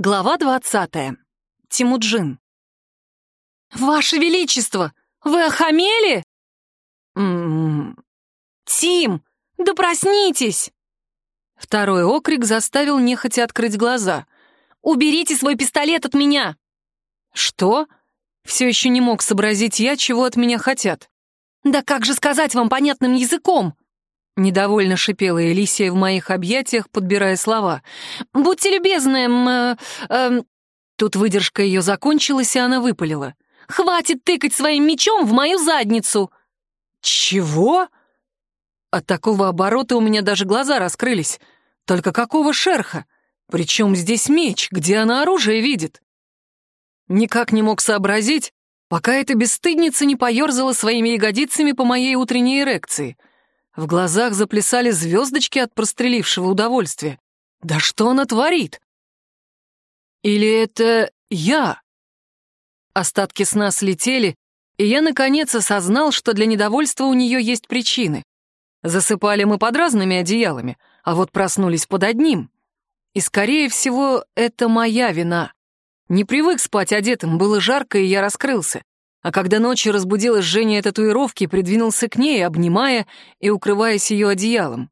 Глава двадцатая. Тимуджин. «Ваше Величество, вы охамели?» «М-м-м...» «Тим, да проснитесь!» Второй окрик заставил нехотя открыть глаза. «Уберите свой пистолет от меня!» «Что?» Все еще не мог сообразить я, чего от меня хотят. «Да как же сказать вам понятным языком?» Недовольно шипела Элисия в моих объятиях, подбирая слова. «Будьте любезны, э, э, Тут выдержка ее закончилась, и она выпалила. «Хватит тыкать своим мечом в мою задницу!» «Чего?» От такого оборота у меня даже глаза раскрылись. Только какого шерха? Причем здесь меч? Где она оружие видит? Никак не мог сообразить, пока эта бесстыдница не поерзала своими ягодицами по моей утренней эрекции — в глазах заплясали звездочки от прострелившего удовольствия. Да что она творит? Или это я? Остатки сна слетели, и я наконец осознал, что для недовольства у нее есть причины. Засыпали мы под разными одеялами, а вот проснулись под одним. И, скорее всего, это моя вина. Не привык спать одетым, было жарко, и я раскрылся. А когда ночью разбудилось жжение татуировки, придвинулся к ней, обнимая и укрываясь ее одеялом.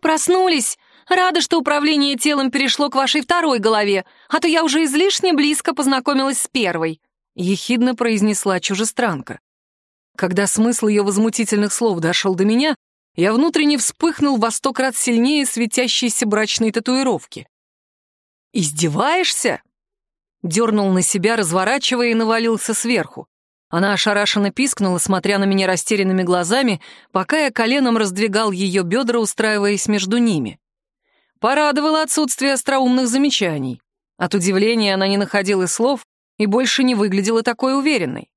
«Проснулись! Рада, что управление телом перешло к вашей второй голове, а то я уже излишне близко познакомилась с первой», — ехидно произнесла чужестранка. Когда смысл ее возмутительных слов дошел до меня, я внутренне вспыхнул во сто крат сильнее светящейся брачной татуировки. «Издеваешься?» Дернул на себя, разворачивая и навалился сверху. Она ошарашенно пискнула, смотря на меня растерянными глазами, пока я коленом раздвигал ее бедра, устраиваясь между ними. Порадовало отсутствие остроумных замечаний. От удивления она не находила слов и больше не выглядела такой уверенной.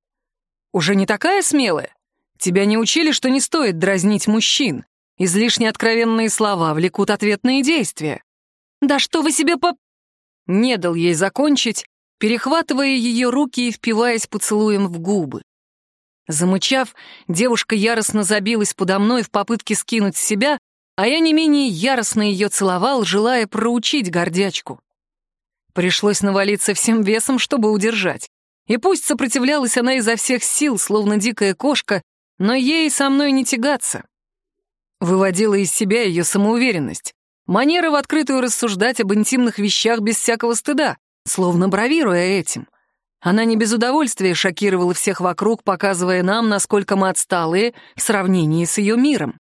«Уже не такая смелая? Тебя не учили, что не стоит дразнить мужчин. Излишне откровенные слова влекут ответные действия». «Да что вы себе по...» Не дал ей закончить, перехватывая ее руки и впиваясь поцелуем в губы. Замычав, девушка яростно забилась подо мной в попытке скинуть с себя, а я не менее яростно ее целовал, желая проучить гордячку. Пришлось навалиться всем весом, чтобы удержать. И пусть сопротивлялась она изо всех сил, словно дикая кошка, но ей со мной не тягаться. Выводила из себя ее самоуверенность, манера в открытую рассуждать об интимных вещах без всякого стыда словно бравируя этим. Она не без удовольствия шокировала всех вокруг, показывая нам, насколько мы отсталые в сравнении с ее миром.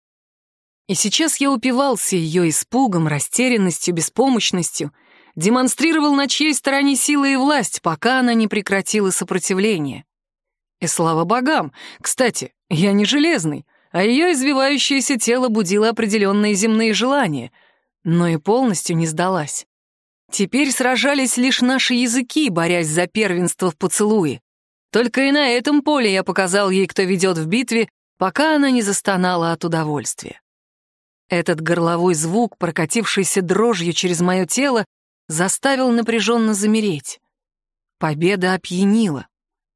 И сейчас я упивался ее испугом, растерянностью, беспомощностью, демонстрировал, на чьей стороне сила и власть, пока она не прекратила сопротивление. И слава богам! Кстати, я не железный, а ее извивающееся тело будило определенные земные желания, но и полностью не сдалась. Теперь сражались лишь наши языки, борясь за первенство в поцелуе. Только и на этом поле я показал ей, кто ведет в битве, пока она не застонала от удовольствия. Этот горловой звук, прокатившийся дрожью через мое тело, заставил напряженно замереть. Победа опьянила.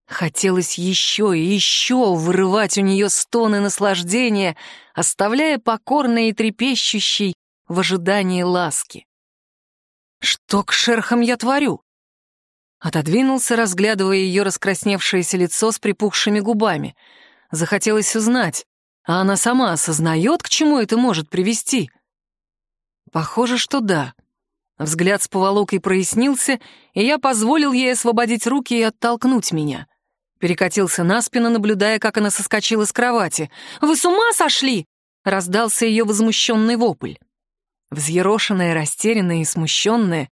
Хотелось еще и еще вырывать у нее стоны наслаждения, оставляя покорной и трепещущей в ожидании ласки. Что к шерхам я творю? Отодвинулся, разглядывая ее раскрасневшееся лицо с припухшими губами. Захотелось узнать, а она сама осознает, к чему это может привести? Похоже, что да. Взгляд с поволокой прояснился, и я позволил ей освободить руки и оттолкнуть меня. Перекатился на спину, наблюдая, как она соскочила с кровати. «Вы с ума сошли?» — раздался ее возмущенный вопль. Взъерошенная, растерянная и смущенная.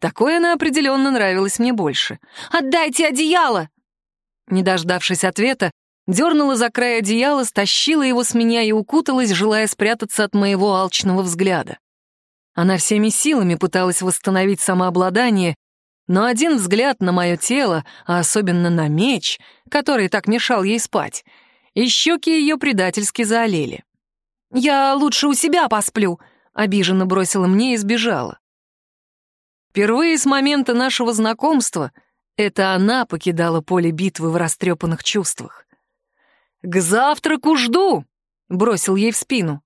Такое она определенно нравилось мне больше. «Отдайте одеяло!» Не дождавшись ответа, дернула за край одеяла, стащила его с меня и укуталась, желая спрятаться от моего алчного взгляда. Она всеми силами пыталась восстановить самообладание, но один взгляд на мое тело, а особенно на меч, который так мешал ей спать, и щеки ее предательски заолели. «Я лучше у себя посплю», обиженно бросила мне и сбежала. Впервые с момента нашего знакомства это она покидала поле битвы в растрепанных чувствах. «К завтраку жду!» — бросил ей в спину.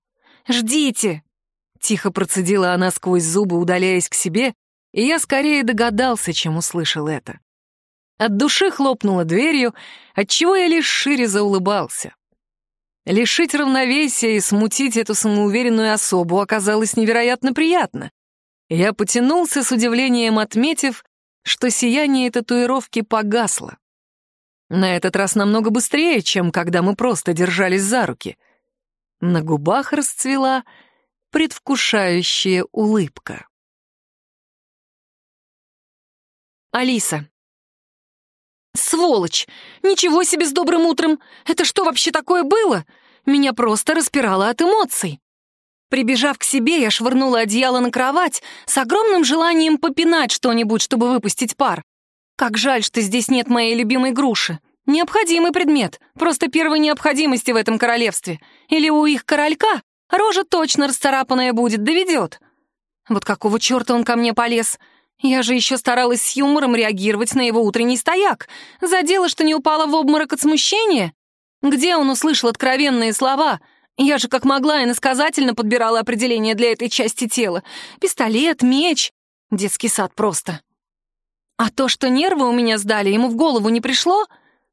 «Ждите!» — тихо процедила она сквозь зубы, удаляясь к себе, и я скорее догадался, чем услышал это. От души хлопнула дверью, отчего я лишь шире заулыбался. Лишить равновесия и смутить эту самоуверенную особу оказалось невероятно приятно. Я потянулся с удивлением, отметив, что сияние татуировки погасло. На этот раз намного быстрее, чем когда мы просто держались за руки. На губах расцвела предвкушающая улыбка. Алиса. «Сволочь! Ничего себе с добрым утром! Это что вообще такое было? Меня просто распирало от эмоций!» Прибежав к себе, я швырнула одеяло на кровать с огромным желанием попинать что-нибудь, чтобы выпустить пар. Как жаль, что здесь нет моей любимой груши. Необходимый предмет, просто первой необходимости в этом королевстве. Или у их королька рожа точно расцарапанная будет, доведет. Вот какого черта он ко мне полез? Я же еще старалась с юмором реагировать на его утренний стояк. Задела, что не упала в обморок от смущения? Где он услышал откровенные слова? Я же как могла и насказательно подбирала определение для этой части тела. Пистолет, меч. Детский сад просто. А то, что нервы у меня сдали, ему в голову не пришло?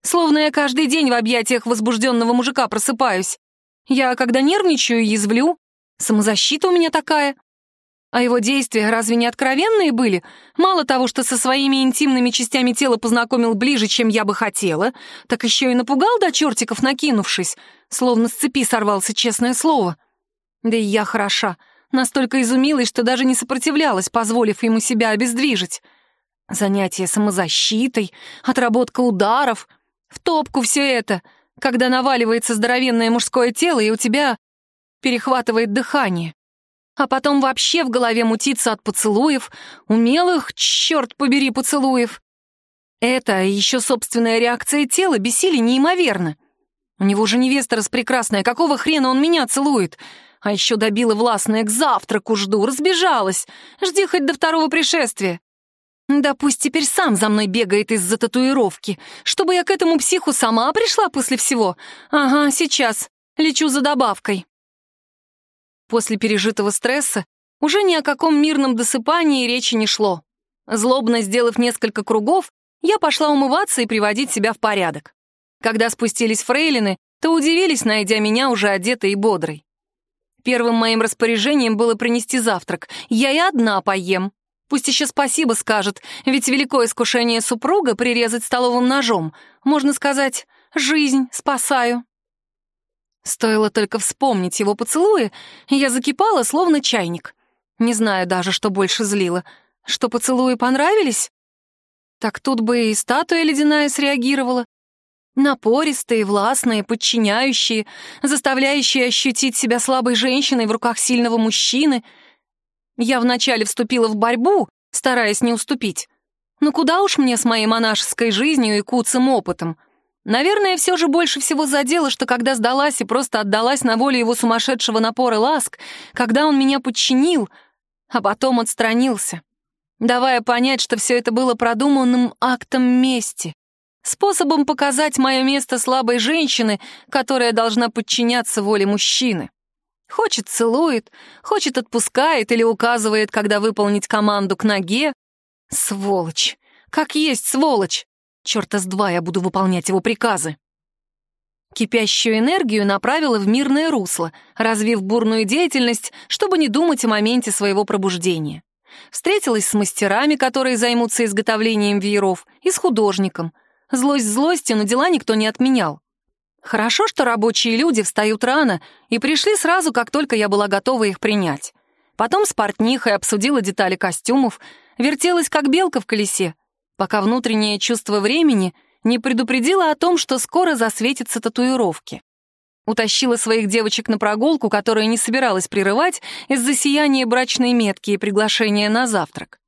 Словно я каждый день в объятиях возбужденного мужика просыпаюсь. Я, когда нервничаю, язвлю. Самозащита у меня такая. А его действия разве не откровенные были? Мало того, что со своими интимными частями тела познакомил ближе, чем я бы хотела, так еще и напугал до чертиков, накинувшись, словно с цепи сорвался, честное слово. Да и я хороша, настолько изумилась, что даже не сопротивлялась, позволив ему себя обездвижить. Занятие самозащитой, отработка ударов, в топку все это, когда наваливается здоровенное мужское тело, и у тебя перехватывает дыхание а потом вообще в голове мутиться от поцелуев, умелых, черт побери, поцелуев. Это еще собственная реакция тела бесили неимоверно. У него же невеста распрекрасная, какого хрена он меня целует? А еще добила властная, к завтраку жду, разбежалась. Жди хоть до второго пришествия. Да пусть теперь сам за мной бегает из-за татуировки, чтобы я к этому психу сама пришла после всего. Ага, сейчас. Лечу за добавкой. После пережитого стресса уже ни о каком мирном досыпании речи не шло. Злобно сделав несколько кругов, я пошла умываться и приводить себя в порядок. Когда спустились фрейлины, то удивились, найдя меня уже одетой и бодрой. Первым моим распоряжением было принести завтрак. Я и одна поем. Пусть еще спасибо скажет, ведь великое искушение супруга прирезать столовым ножом. Можно сказать, жизнь спасаю. Стоило только вспомнить его поцелуи, я закипала, словно чайник. Не знаю даже, что больше злило. Что поцелуи понравились? Так тут бы и статуя ледяная среагировала. Напористые, властные, подчиняющие, заставляющие ощутить себя слабой женщиной в руках сильного мужчины. Я вначале вступила в борьбу, стараясь не уступить. Но куда уж мне с моей монашеской жизнью и куцым опытом — Наверное, все же больше всего задело, что когда сдалась и просто отдалась на волю его сумасшедшего напора ласк, когда он меня подчинил, а потом отстранился, давая понять, что все это было продуманным актом мести, способом показать мое место слабой женщины, которая должна подчиняться воле мужчины. Хочет — целует, хочет — отпускает или указывает, когда выполнить команду к ноге. Сволочь! Как есть сволочь! Чёрта с два я буду выполнять его приказы. Кипящую энергию направила в мирное русло, развив бурную деятельность, чтобы не думать о моменте своего пробуждения. Встретилась с мастерами, которые займутся изготовлением вееров, и с художником. Злость злости, но дела никто не отменял. Хорошо, что рабочие люди встают рано и пришли сразу, как только я была готова их принять. Потом с портнихой обсудила детали костюмов, вертелась как белка в колесе, пока внутреннее чувство времени не предупредило о том, что скоро засветятся татуировки. Утащила своих девочек на прогулку, которую не собиралась прерывать из-за сияния брачной метки и приглашения на завтрак.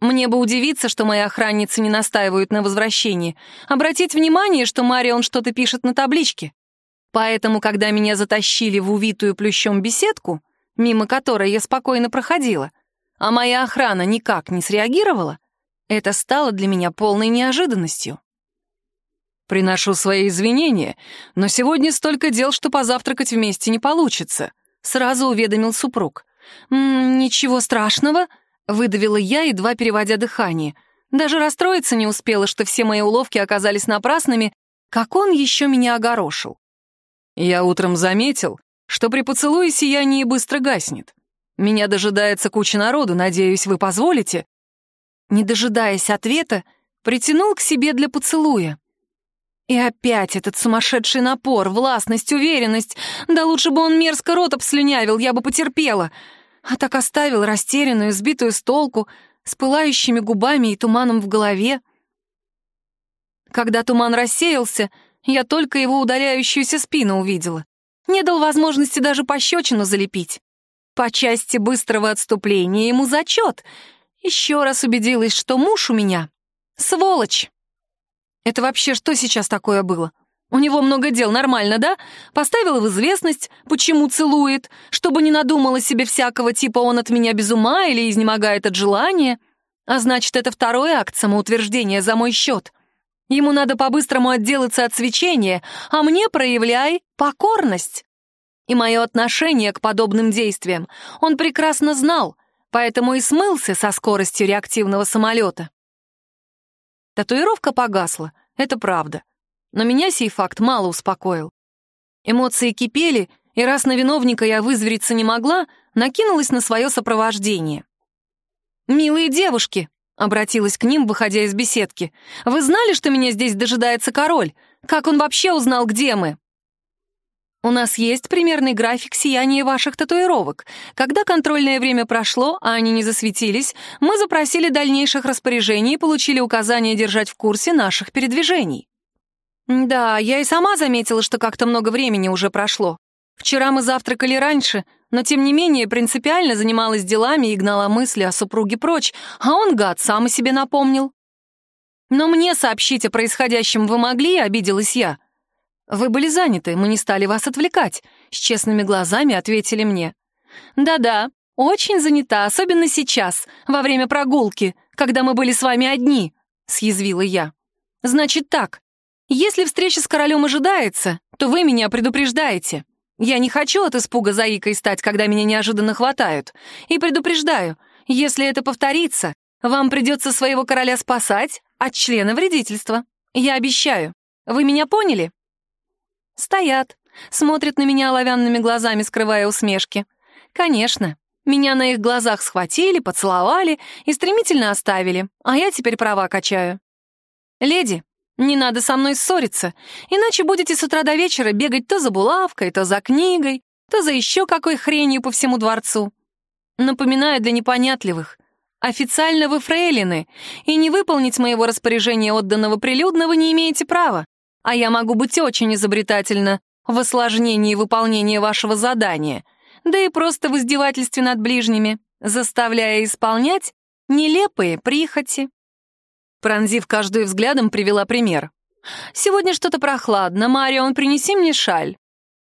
Мне бы удивиться, что мои охранницы не настаивают на возвращении, обратить внимание, что Марион что-то пишет на табличке. Поэтому, когда меня затащили в увитую плющом беседку, мимо которой я спокойно проходила, а моя охрана никак не среагировала, это стало для меня полной неожиданностью. «Приношу свои извинения, но сегодня столько дел, что позавтракать вместе не получится», — сразу уведомил супруг. «М -м, «Ничего страшного», Выдавила я, едва переводя дыхание. Даже расстроиться не успела, что все мои уловки оказались напрасными, как он еще меня огорошил. Я утром заметил, что при поцелуе сияние быстро гаснет. Меня дожидается куча народу, надеюсь, вы позволите?» Не дожидаясь ответа, притянул к себе для поцелуя. И опять этот сумасшедший напор, властность, уверенность. Да лучше бы он мерзко рот обслюнявил, я бы потерпела. А так оставил растерянную, сбитую с толку, с пылающими губами и туманом в голове. Когда туман рассеялся, я только его удаляющуюся спину увидела. Не дал возможности даже пощечину залепить. По части быстрого отступления ему зачет. Еще раз убедилась, что муж у меня — сволочь. Это вообще что сейчас такое было? У него много дел, нормально, да? Поставила в известность, почему целует, чтобы не надумала себе всякого типа он от меня без ума или изнемогает от желания. А значит, это второй акт самоутверждения за мой счет. Ему надо по-быстрому отделаться от свечения, а мне проявляй покорность и мое отношение к подобным действиям он прекрасно знал, поэтому и смылся со скоростью реактивного самолета. Татуировка погасла, это правда. Но меня сей факт мало успокоил. Эмоции кипели, и раз на виновника я вызвериться не могла, накинулась на свое сопровождение. «Милые девушки», — обратилась к ним, выходя из беседки, «вы знали, что меня здесь дожидается король? Как он вообще узнал, где мы?» У нас есть примерный график сияния ваших татуировок. Когда контрольное время прошло, а они не засветились, мы запросили дальнейших распоряжений и получили указание держать в курсе наших передвижений. Да, я и сама заметила, что как-то много времени уже прошло. Вчера мы завтракали раньше, но тем не менее принципиально занималась делами и гнала мысли о супруге прочь, а он, гад, сам о себе напомнил. Но мне сообщить о происходящем вы могли, обиделась я. «Вы были заняты, мы не стали вас отвлекать», — с честными глазами ответили мне. «Да-да, очень занята, особенно сейчас, во время прогулки, когда мы были с вами одни», — съязвила я. «Значит так, если встреча с королем ожидается, то вы меня предупреждаете. Я не хочу от испуга заикой стать, когда меня неожиданно хватают. И предупреждаю, если это повторится, вам придется своего короля спасать от члена вредительства. Я обещаю. Вы меня поняли?» Стоят, смотрят на меня оловянными глазами, скрывая усмешки. Конечно, меня на их глазах схватили, поцеловали и стремительно оставили, а я теперь права качаю. Леди, не надо со мной ссориться, иначе будете с утра до вечера бегать то за булавкой, то за книгой, то за еще какой хренью по всему дворцу. Напоминаю для непонятливых. Официально вы фрейлины, и не выполнить моего распоряжения отданного прилюдно вы не имеете права а я могу быть очень изобретательна в осложнении выполнения вашего задания, да и просто в издевательстве над ближними, заставляя исполнять нелепые прихоти. Пронзив каждую взглядом, привела пример. «Сегодня что-то прохладно. Марион, принеси мне шаль».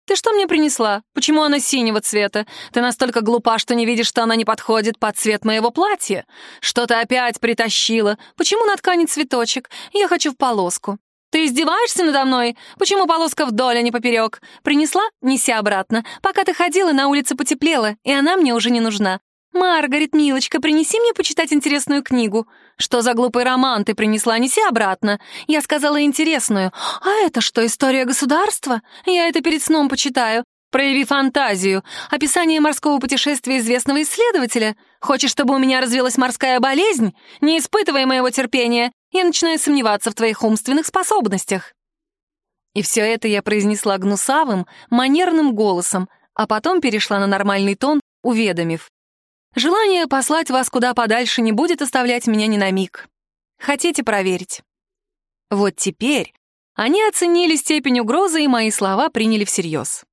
«Ты что мне принесла? Почему она синего цвета? Ты настолько глупа, что не видишь, что она не подходит под цвет моего платья? Что ты опять притащила? Почему на ткани цветочек? Я хочу в полоску. «Ты издеваешься надо мной? Почему полоска вдоль, а не поперек? Принесла? Неси обратно. Пока ты ходила, на улице потеплело, и она мне уже не нужна. Маргарет, милочка, принеси мне почитать интересную книгу. Что за глупый роман ты принесла? Неси обратно. Я сказала интересную. А это что, история государства? Я это перед сном почитаю. Прояви фантазию. Описание морского путешествия известного исследователя. Хочешь, чтобы у меня развилась морская болезнь? Не испытывай моего терпения я начинаю сомневаться в твоих умственных способностях». И все это я произнесла гнусавым, манерным голосом, а потом перешла на нормальный тон, уведомив. «Желание послать вас куда подальше не будет оставлять меня ни на миг. Хотите проверить?» Вот теперь они оценили степень угрозы и мои слова приняли всерьез.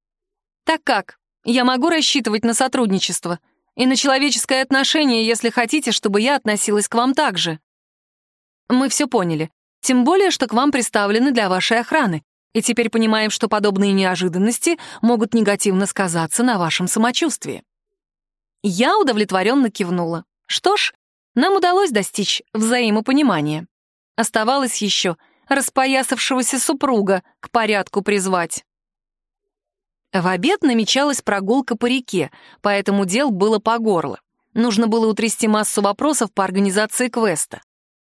«Так как? Я могу рассчитывать на сотрудничество и на человеческое отношение, если хотите, чтобы я относилась к вам так же?» Мы все поняли. Тем более, что к вам приставлены для вашей охраны. И теперь понимаем, что подобные неожиданности могут негативно сказаться на вашем самочувствии. Я удовлетворенно кивнула. Что ж, нам удалось достичь взаимопонимания. Оставалось еще распоясавшегося супруга к порядку призвать. В обед намечалась прогулка по реке, поэтому дел было по горло. Нужно было утрясти массу вопросов по организации квеста.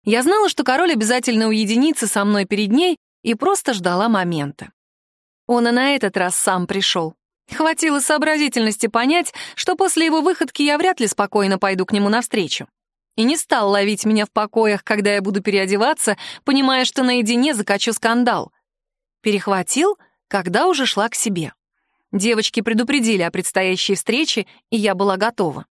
Я знала, что король обязательно уединится со мной перед ней и просто ждала момента. Он и на этот раз сам пришел. Хватило сообразительности понять, что после его выходки я вряд ли спокойно пойду к нему навстречу. И не стал ловить меня в покоях, когда я буду переодеваться, понимая, что наедине закачу скандал. Перехватил, когда уже шла к себе. Девочки предупредили о предстоящей встрече, и я была готова.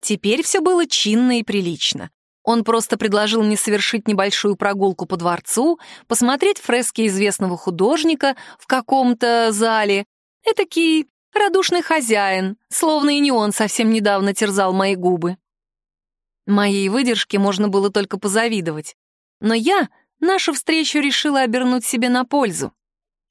Теперь все было чинно и прилично. Он просто предложил мне совершить небольшую прогулку по дворцу, посмотреть фрески известного художника в каком-то зале. Этакий радушный хозяин, словно и не он совсем недавно терзал мои губы. Моей выдержке можно было только позавидовать. Но я нашу встречу решила обернуть себе на пользу.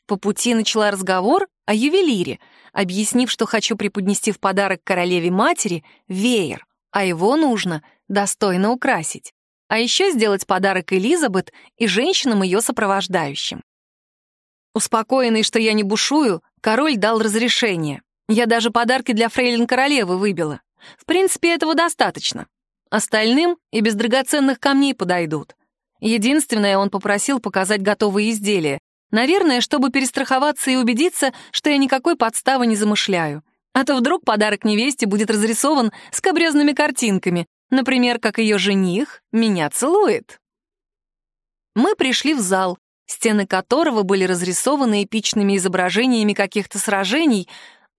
По пути начала разговор о ювелире, объяснив, что хочу преподнести в подарок королеве-матери веер, а его нужно достойно украсить. А еще сделать подарок Элизабет и женщинам ее сопровождающим. Успокоенный, что я не бушую, король дал разрешение. Я даже подарки для фрейлин королевы выбила. В принципе, этого достаточно. Остальным и без драгоценных камней подойдут. Единственное, он попросил показать готовые изделия. Наверное, чтобы перестраховаться и убедиться, что я никакой подставы не замышляю. А то вдруг подарок невесте будет разрисован скобрезными картинками, например, как ее жених меня целует. Мы пришли в зал, стены которого были разрисованы эпичными изображениями каких-то сражений,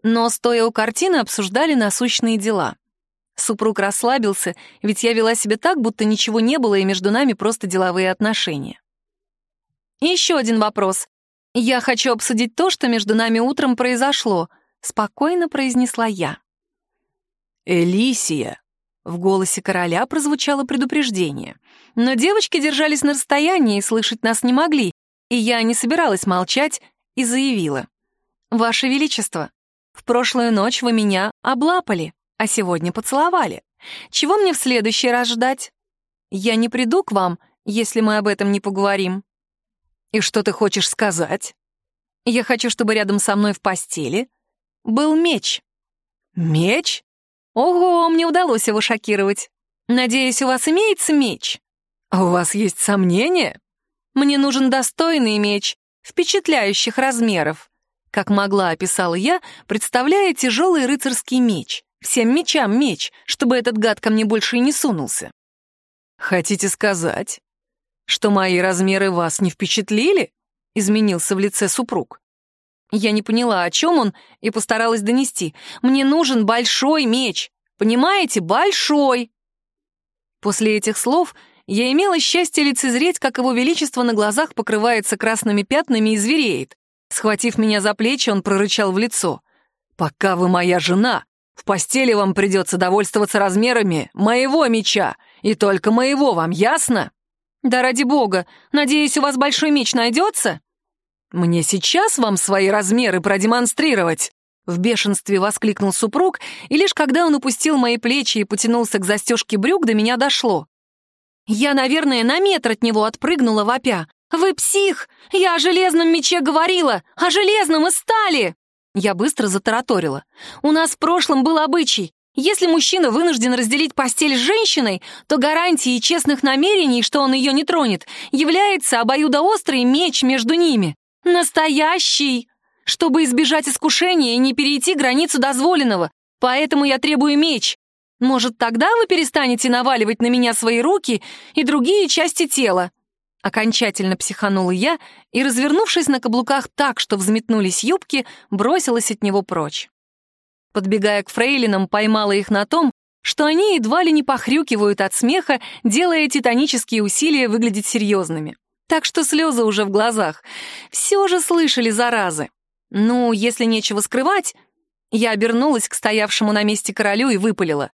но, стоя у картины, обсуждали насущные дела. Супруг расслабился, ведь я вела себя так, будто ничего не было, и между нами просто деловые отношения. Еще один вопрос. Я хочу обсудить то, что между нами утром произошло, спокойно произнесла я. Элисия. В голосе короля прозвучало предупреждение. Но девочки держались на расстоянии и слышать нас не могли, и я не собиралась молчать и заявила. «Ваше Величество, в прошлую ночь вы меня облапали а сегодня поцеловали. Чего мне в следующий раз ждать? Я не приду к вам, если мы об этом не поговорим. И что ты хочешь сказать? Я хочу, чтобы рядом со мной в постели был меч. Меч? Ого, мне удалось его шокировать. Надеюсь, у вас имеется меч? А у вас есть сомнения? Мне нужен достойный меч, впечатляющих размеров. Как могла, описала я, представляя тяжелый рыцарский меч. Всем мечам меч, чтобы этот гад ко мне больше и не сунулся. Хотите сказать, что мои размеры вас не впечатлили? Изменился в лице супруг. Я не поняла, о чем он, и постаралась донести. Мне нужен большой меч. Понимаете, большой. После этих слов я имела счастье лицезреть, как его величество на глазах покрывается красными пятнами и звереет. Схватив меня за плечи, он прорычал в лицо. «Пока вы моя жена, в постели вам придется довольствоваться размерами моего меча, и только моего, вам ясно?» «Да ради бога, надеюсь, у вас большой меч найдется?» «Мне сейчас вам свои размеры продемонстрировать!» В бешенстве воскликнул супруг, и лишь когда он упустил мои плечи и потянулся к застежке брюк, до меня дошло. Я, наверное, на метр от него отпрыгнула вопя. «Вы псих! Я о железном мече говорила! О железном из стали!» Я быстро затараторила. «У нас в прошлом был обычай. Если мужчина вынужден разделить постель с женщиной, то гарантией честных намерений, что он ее не тронет, является обоюдоострый меч между ними. Настоящий! Чтобы избежать искушения и не перейти границу дозволенного. Поэтому я требую меч. Может, тогда вы перестанете наваливать на меня свои руки и другие части тела?» Окончательно психанула я и, развернувшись на каблуках так, что взметнулись юбки, бросилась от него прочь. Подбегая к фрейлинам, поймала их на том, что они едва ли не похрюкивают от смеха, делая титанические усилия выглядеть серьезными. Так что слезы уже в глазах. Все же слышали заразы. Ну, если нечего скрывать, я обернулась к стоявшему на месте королю и выпалила.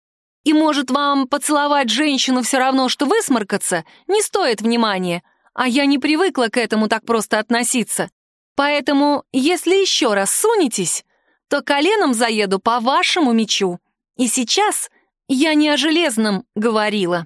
И может вам поцеловать женщину все равно, что высморкаться? Не стоит внимания а я не привыкла к этому так просто относиться. Поэтому, если еще раз сунетесь, то коленом заеду по вашему мечу. И сейчас я не о железном говорила.